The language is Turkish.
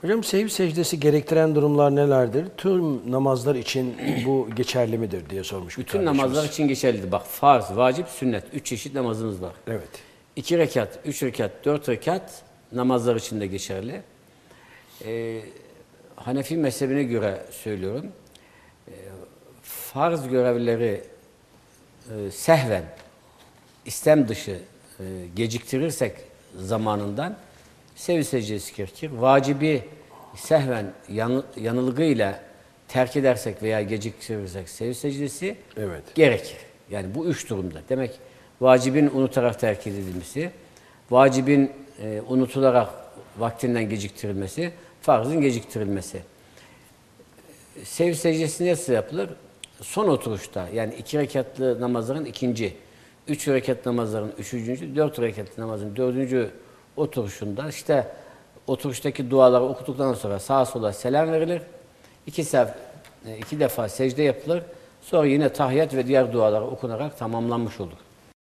Hocam sehiv secdesi gerektiren durumlar nelerdir? Tüm namazlar için bu geçerli midir diye sormuş Bütün namazlar için geçerlidir. Bak farz, vacip, sünnet. Üç çeşit namazımız var. Evet. İki rekat, üç rekat, dört rekat namazlar için de geçerli. Ee, Hanefi mezhebine göre söylüyorum. Ee, farz görevleri e, sehven, istem dışı e, geciktirirsek zamanından sev secdesi gerekir. Vacibi sehven yanı, yanılgıyla terk edersek veya geciktirirsek sev secdesi Evet. gerekir. Yani bu üç durumda. Demek vacibin unutarak terk edilmesi, vacibin e, unutularak vaktinden geciktirilmesi, farzın geciktirilmesi. Sev secdesi nasıl yapılır? Son oturuşta yani iki rekatlı namazların ikinci, üç rekat namazların üçüncü, dört rekatlı namazın dördüncü oturuşunda işte oturuştaki duaları okuduktan sonra sağa sola selam verilir. İki, sef, e, iki defa secde yapılır. Sonra yine tahiyat ve diğer dualar okunarak tamamlanmış olur.